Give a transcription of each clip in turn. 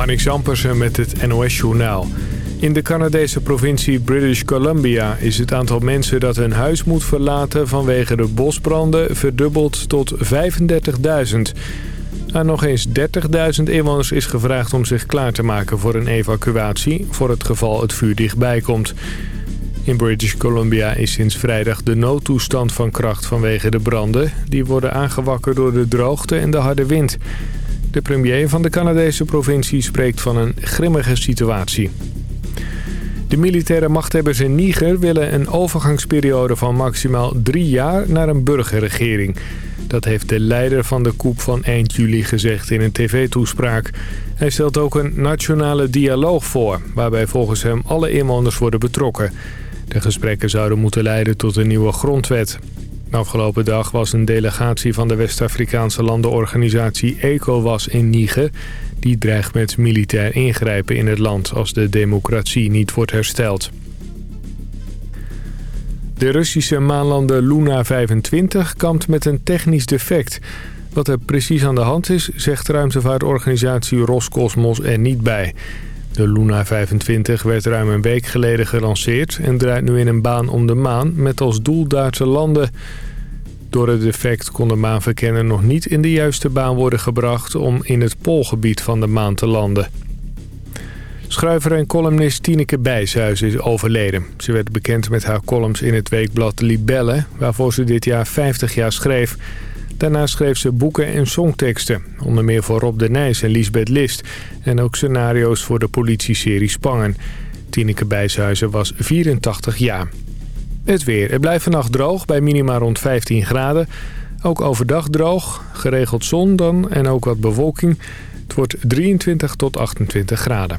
Marnix Ampersen met het NOS-journaal. In de Canadese provincie British Columbia is het aantal mensen dat hun huis moet verlaten vanwege de bosbranden verdubbeld tot 35.000. Aan nog eens 30.000 inwoners is gevraagd om zich klaar te maken voor een evacuatie... voor het geval het vuur dichtbij komt. In British Columbia is sinds vrijdag de noodtoestand van kracht vanwege de branden. Die worden aangewakkerd door de droogte en de harde wind. De premier van de Canadese provincie spreekt van een grimmige situatie. De militaire machthebbers in Niger willen een overgangsperiode van maximaal drie jaar naar een burgerregering. Dat heeft de leider van de coup van eind juli gezegd in een tv-toespraak. Hij stelt ook een nationale dialoog voor, waarbij volgens hem alle inwoners worden betrokken. De gesprekken zouden moeten leiden tot een nieuwe grondwet. Afgelopen dag was een delegatie van de West-Afrikaanse landenorganisatie ECOWAS in Niger. Die dreigt met militair ingrijpen in het land als de democratie niet wordt hersteld. De Russische maanlander Luna 25 kampt met een technisch defect. Wat er precies aan de hand is, zegt ruimtevaartorganisatie Roscosmos er niet bij. De Luna 25 werd ruim een week geleden gelanceerd... en draait nu in een baan om de maan met als doel daar te landen. Door het defect kon de maanverkenner nog niet in de juiste baan worden gebracht... om in het poolgebied van de maan te landen. Schrijver en columnist Tineke Bijshuis is overleden. Ze werd bekend met haar columns in het weekblad Libelle... waarvoor ze dit jaar 50 jaar schreef... Daarna schreef ze boeken en songteksten. Onder meer voor Rob de Nijs en Lisbeth List. En ook scenario's voor de politieserie Spangen. Tineke Bijshuizen was 84 jaar. Het weer. Het blijft vannacht droog bij minima rond 15 graden. Ook overdag droog. Geregeld zon dan en ook wat bewolking. Het wordt 23 tot 28 graden.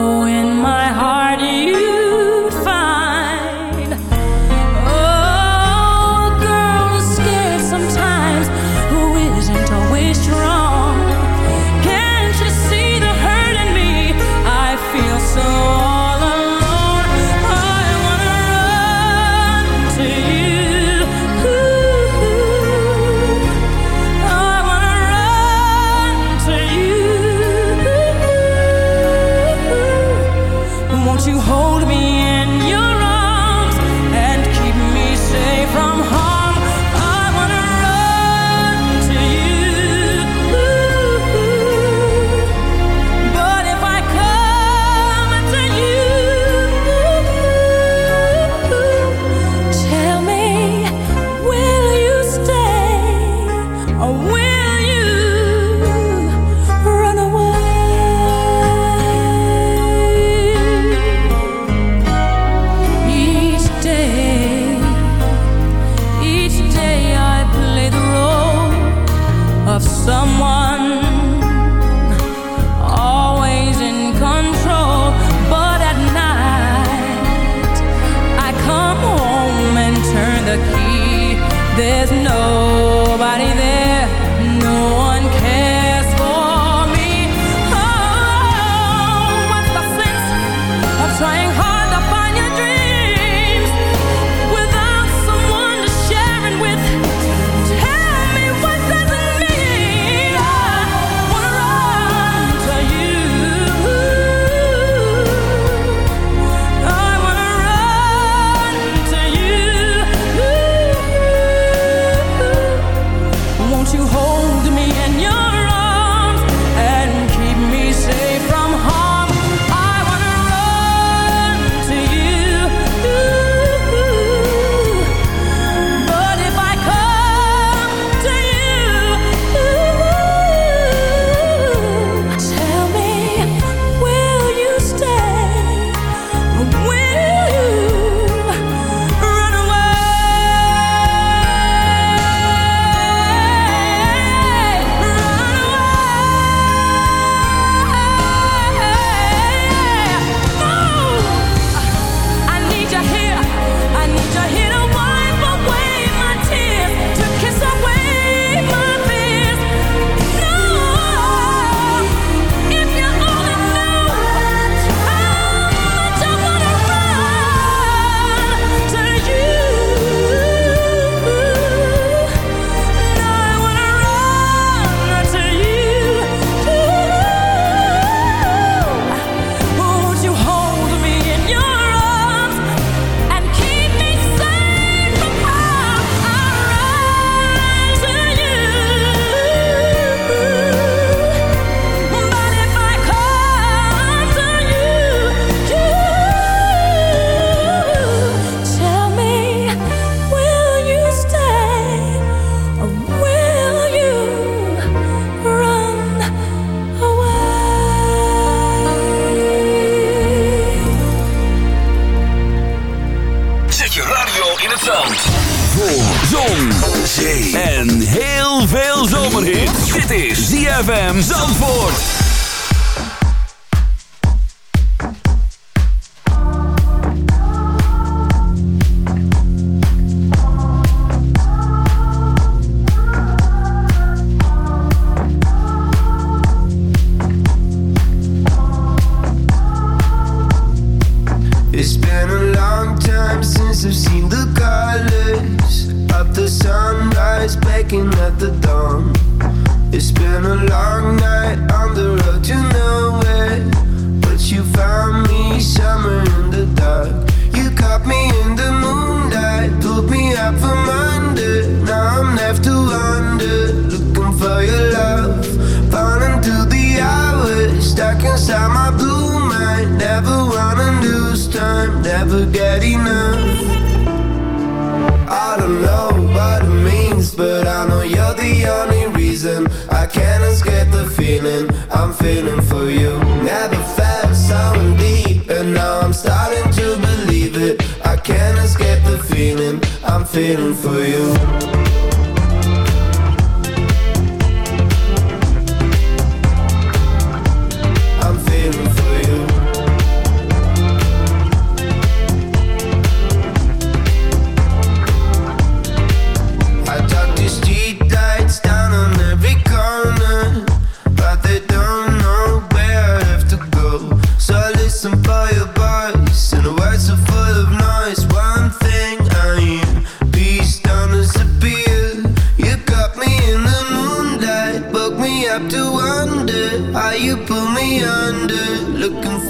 ZFM Zandvoort.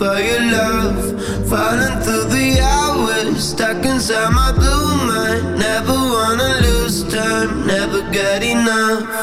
for your love. Falling through the hours, stuck inside my blue mind. Never wanna lose time, never get enough.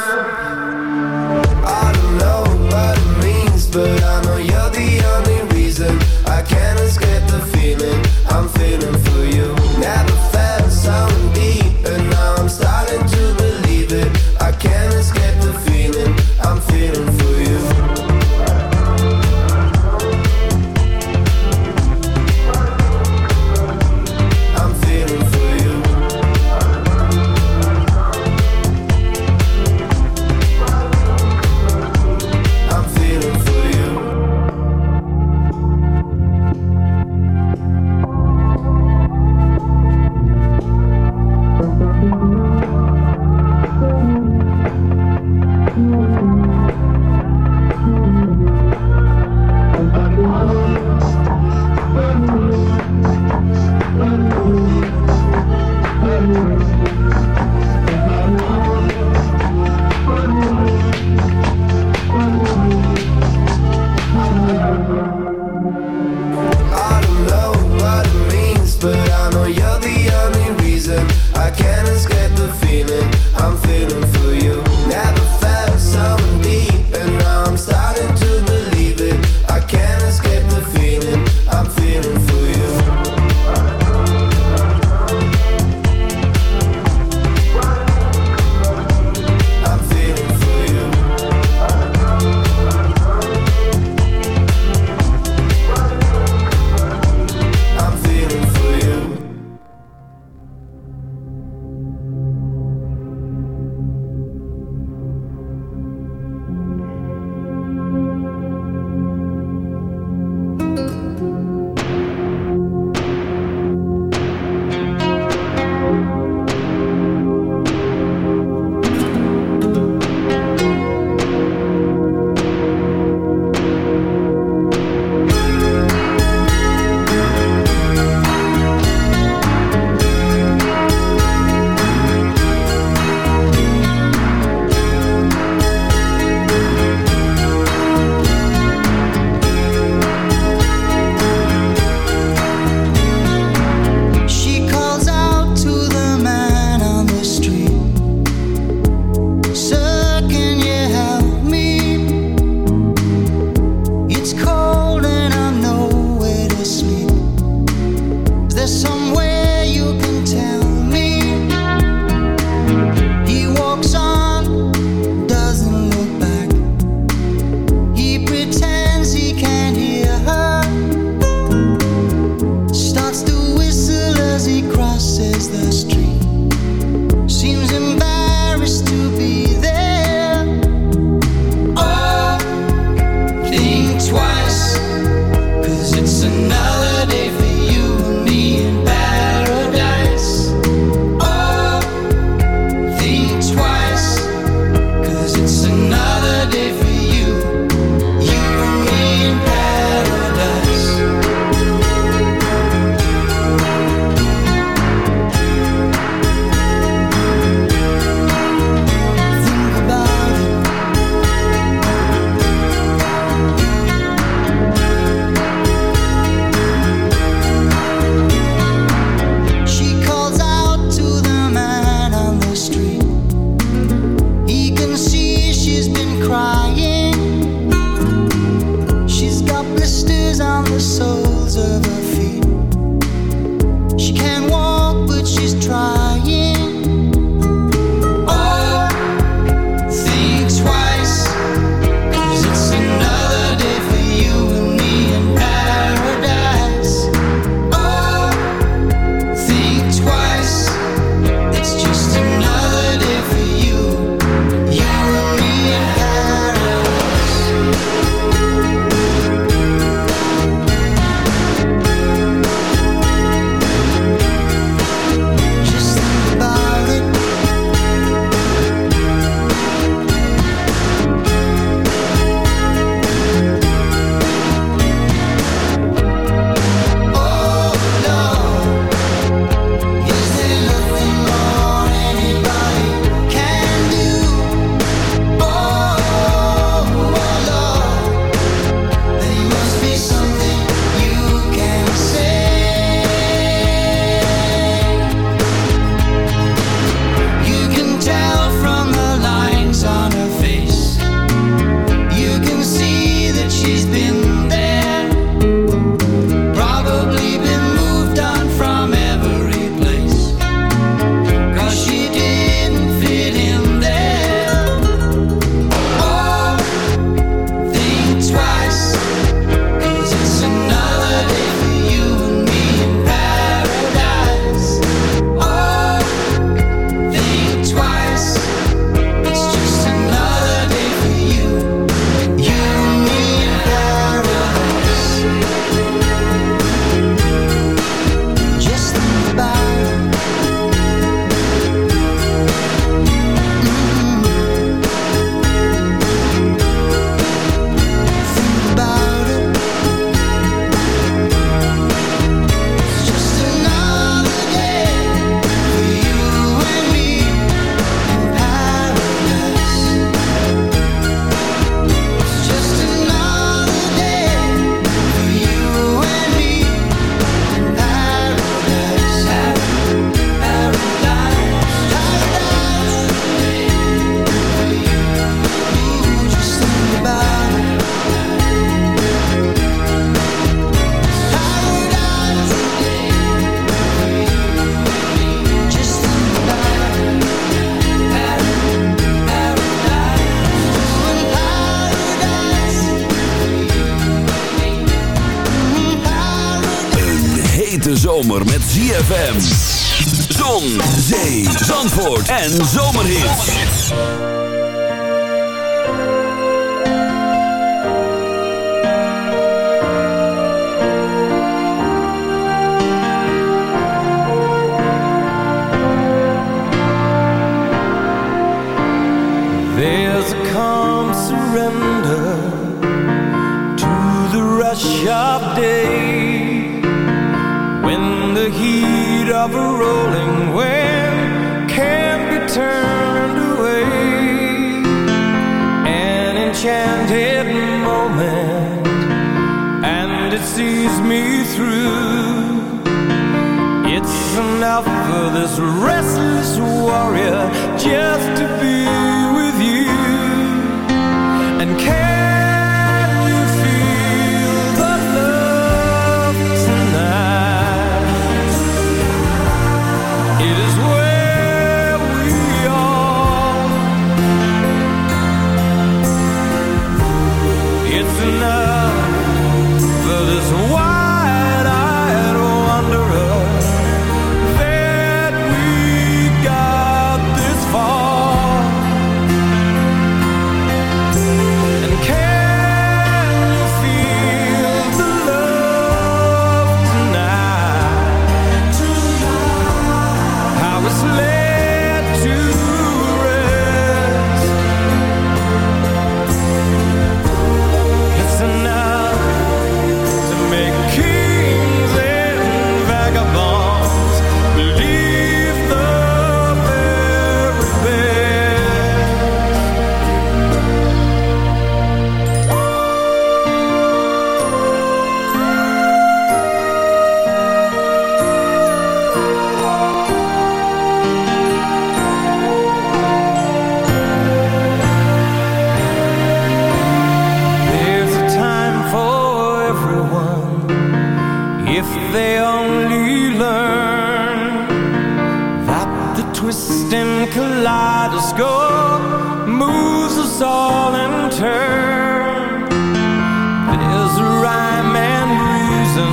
There's a rhyme and reason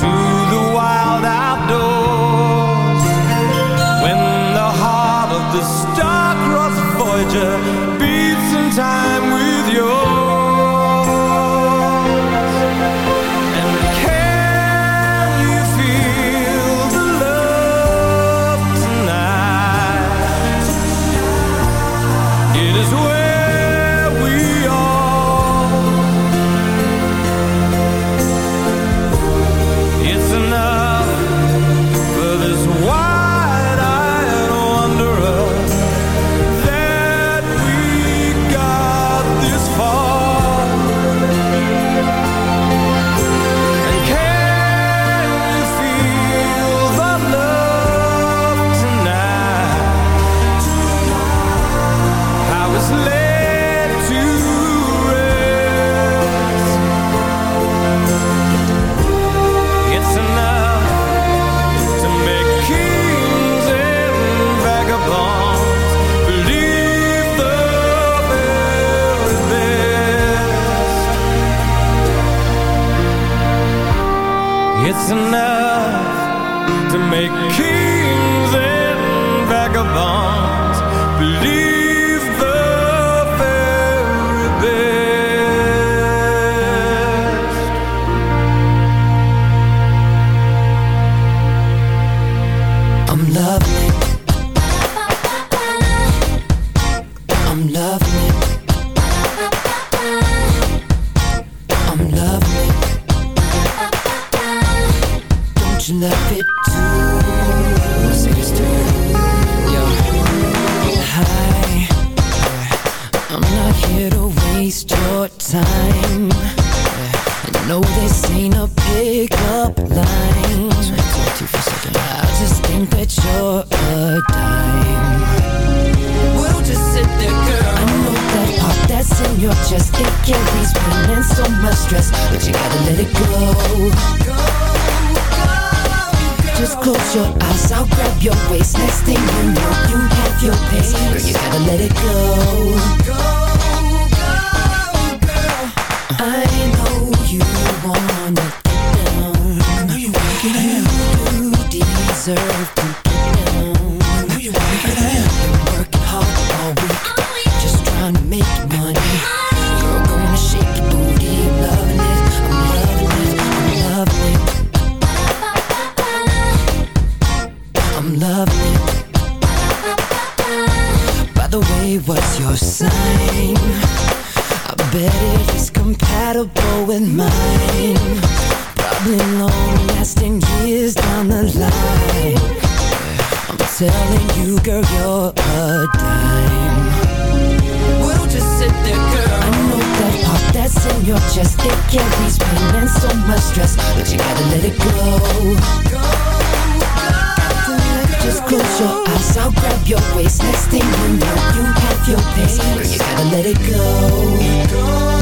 to my stress, but you gotta let it go. go, go Just close your eyes, I'll grab your waist. Next thing you know, you have your pace. Girl, you gotta let it go. Go, go, girl. I know you telling you, girl, you're a dime. We'll just sit there, girl. I know that heart that's in your chest. It carries pain and so much stress, but you gotta let it go. Go. go. Just close your eyes, I'll grab your waist Next thing you know, you have your pace Girl, you gotta let it go, go,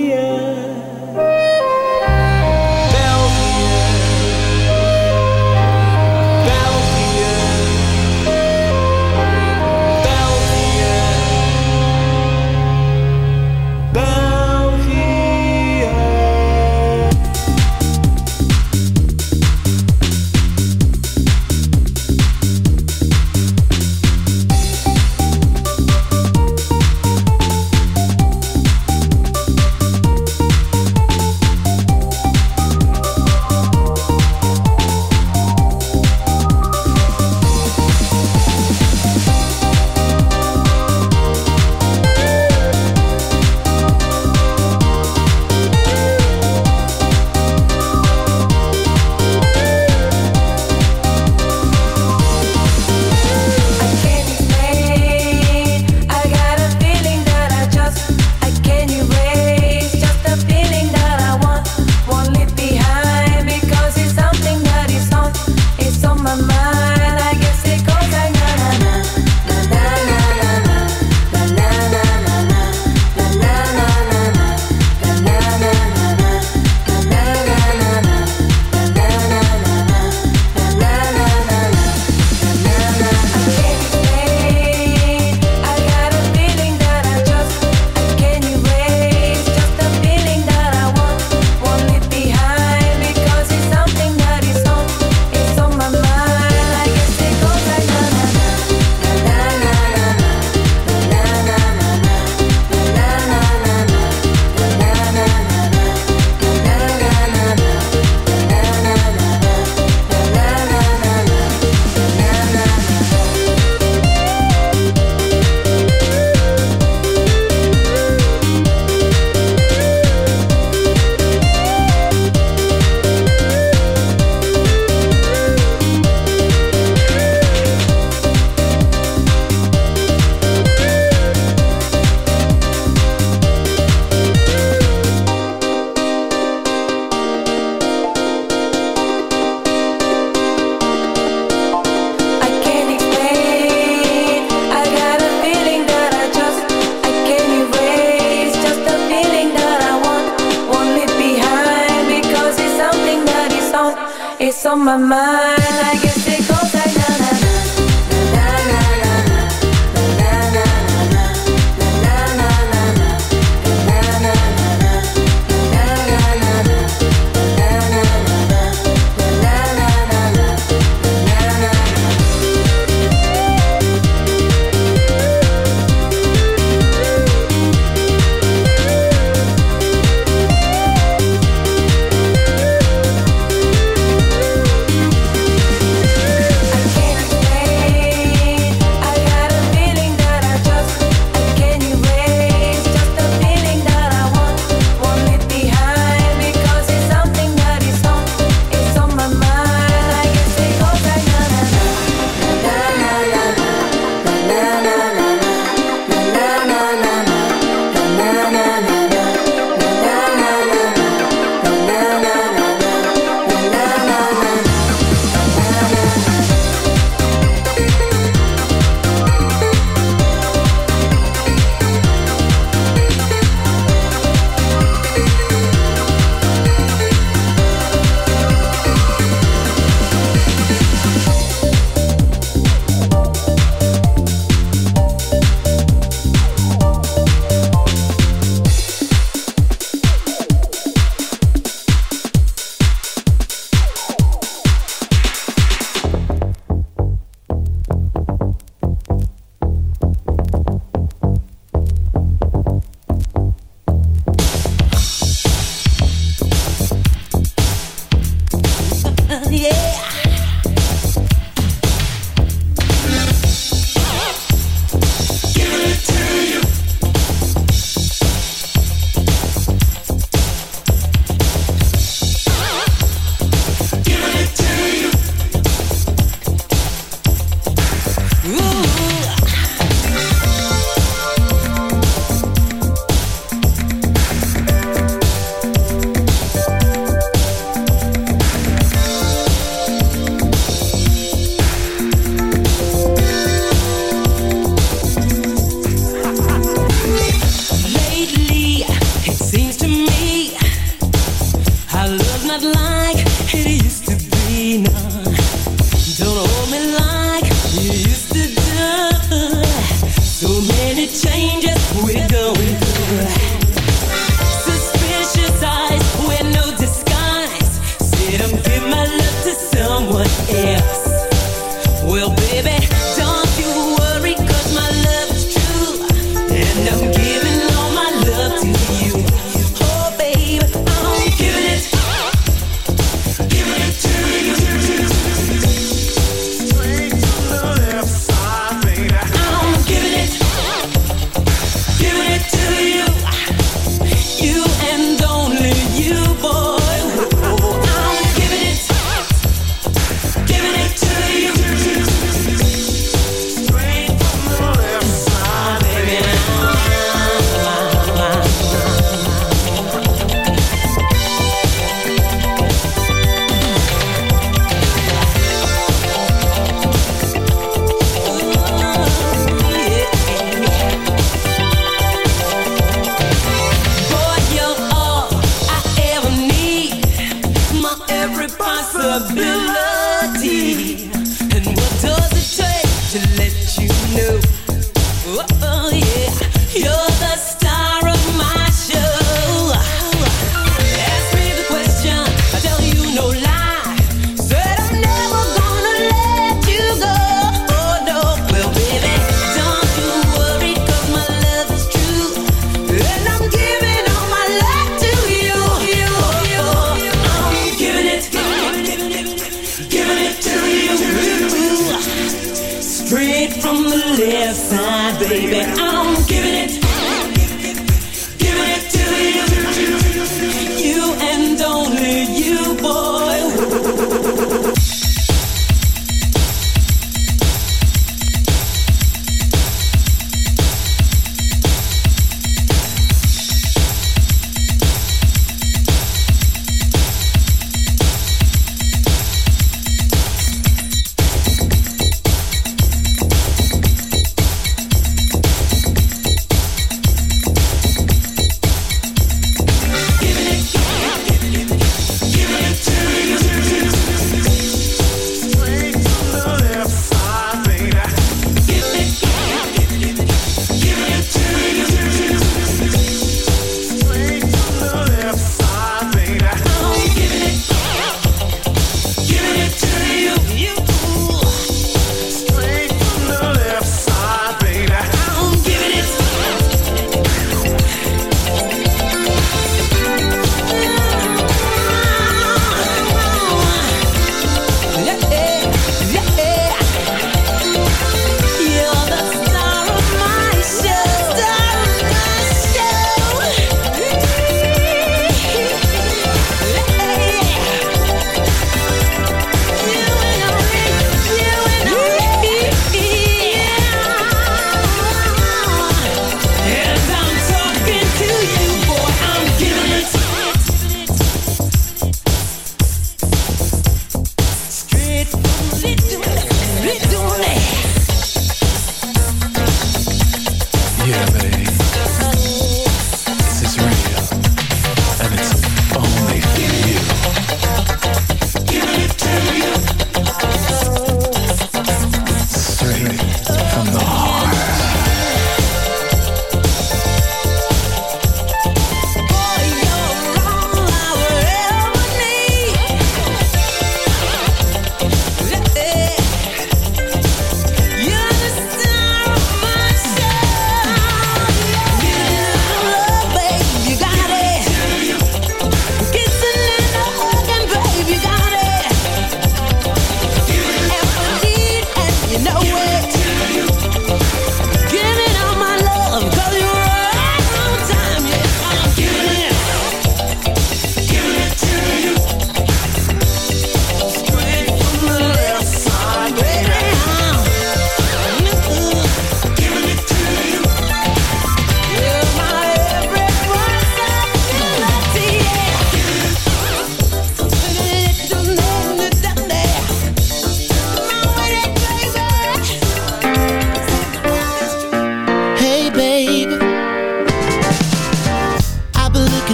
on my mind. I guess.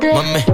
de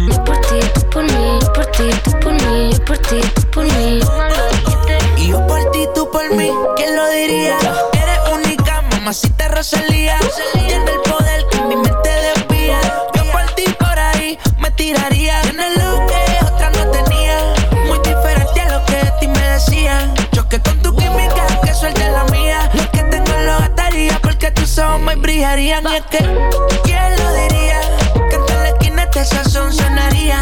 Por ti, tú por mí. Y yo por ti, tú por mí. ¿Quién lo diría? Eres única, mamacita Rosalía. Tiene el poder que mi mente desvía. Yo por ti por ahí me tiraría. Tienes lo que otra no tenía. Muy diferente a lo que de ti me decían. Choque con tu química, que suelte la mía. Lo que tengo lo gastaría porque tus ojos me brillarían. Y es que, ¿quién lo diría? Que en la esquina este sazón sonaría.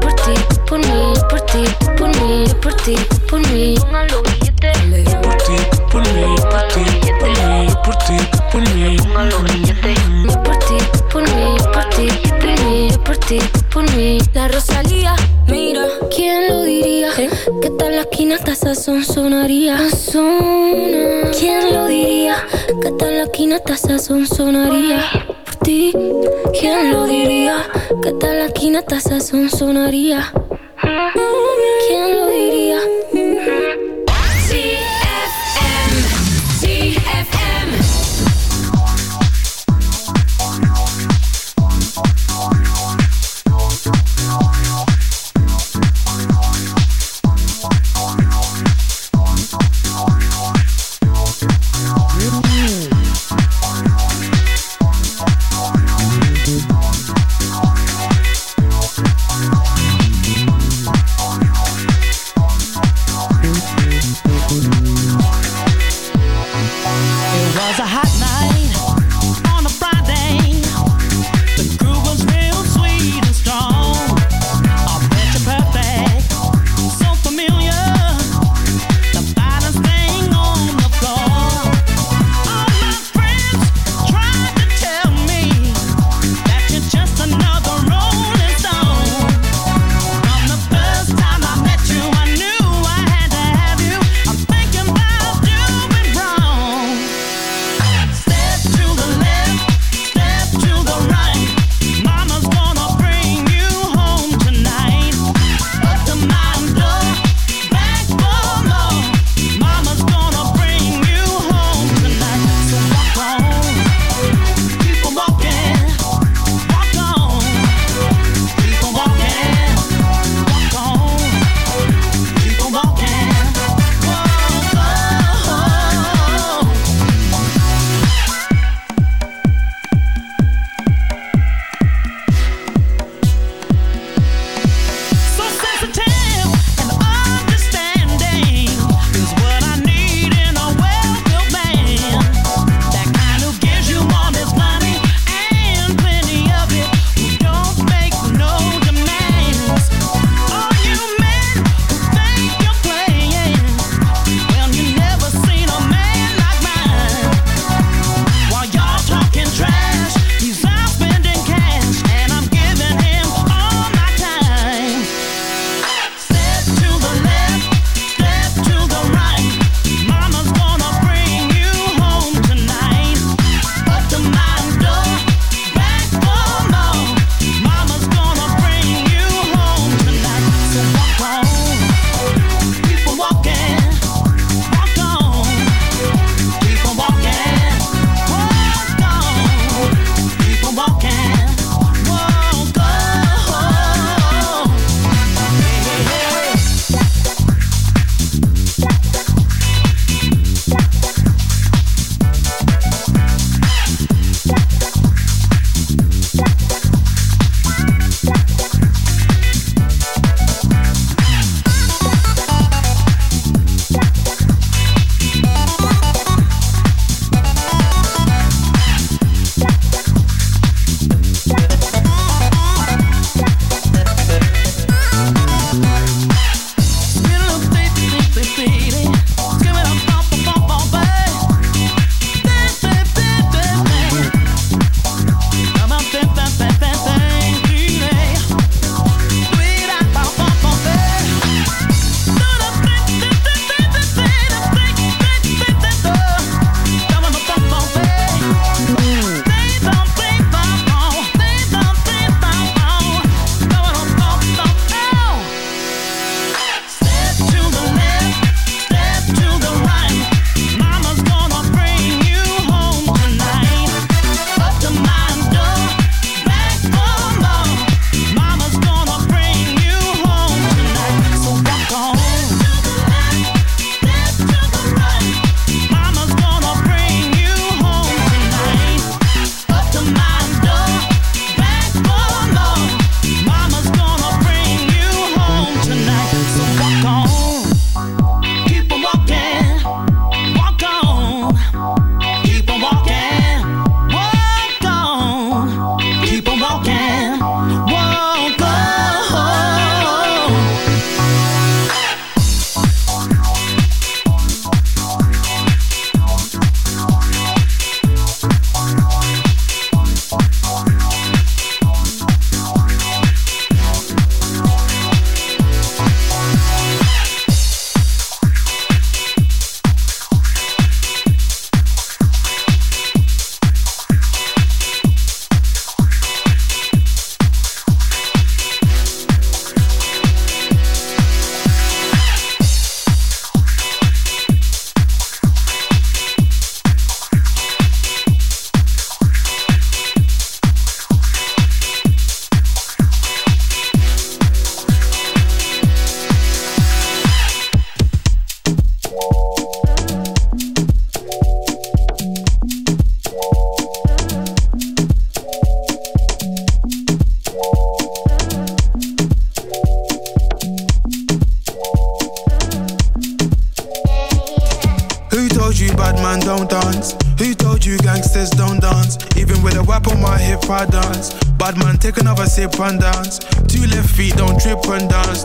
Ti, por mí. Por ti, por mí, por ti, por mí, por ti, por mí. Por ti, por mí, por ti, por mí, por ti, por mí. La Rosalía, mira, ¿quién lo diría? Que tal la esquina hasta sazón sonaría. ¿Quién lo diría? Que tal la esquina hasta sazón sonaría. Por ti, ¿quién lo diría? Que tal la esquina hasta sazón sonaría. ¿Quién lo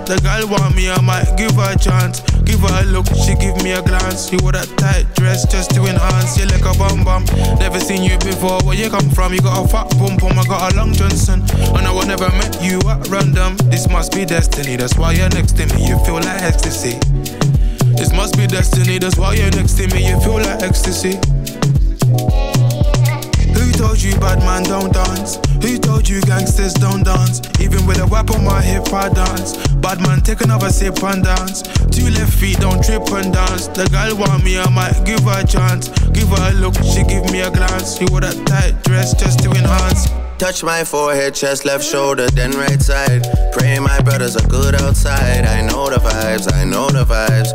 The girl want me, I might give her a chance. Give her a look, she give me a glance. You wore that tight dress just to enhance. You like a bum bum. Never seen you before. Where you come from? You got a fat bum bum. I got a long Johnson. And I would never met you at random. This must be destiny. That's why you're next to me. You feel like ecstasy. This must be destiny. That's why you're next to me. You feel like ecstasy. Who told you bad man don't dance? Who told you gangsters don't dance? Even with a whip on my hip, I dance. Bad man, take another sip and dance. Two left feet, don't trip and dance. The girl want me, I might give her a chance. Give her a look, she give me a glance. She wore that tight dress just to enhance. Touch my forehead, chest, left shoulder, then right side. Pray my brothers are good outside. I know the vibes, I know the vibes.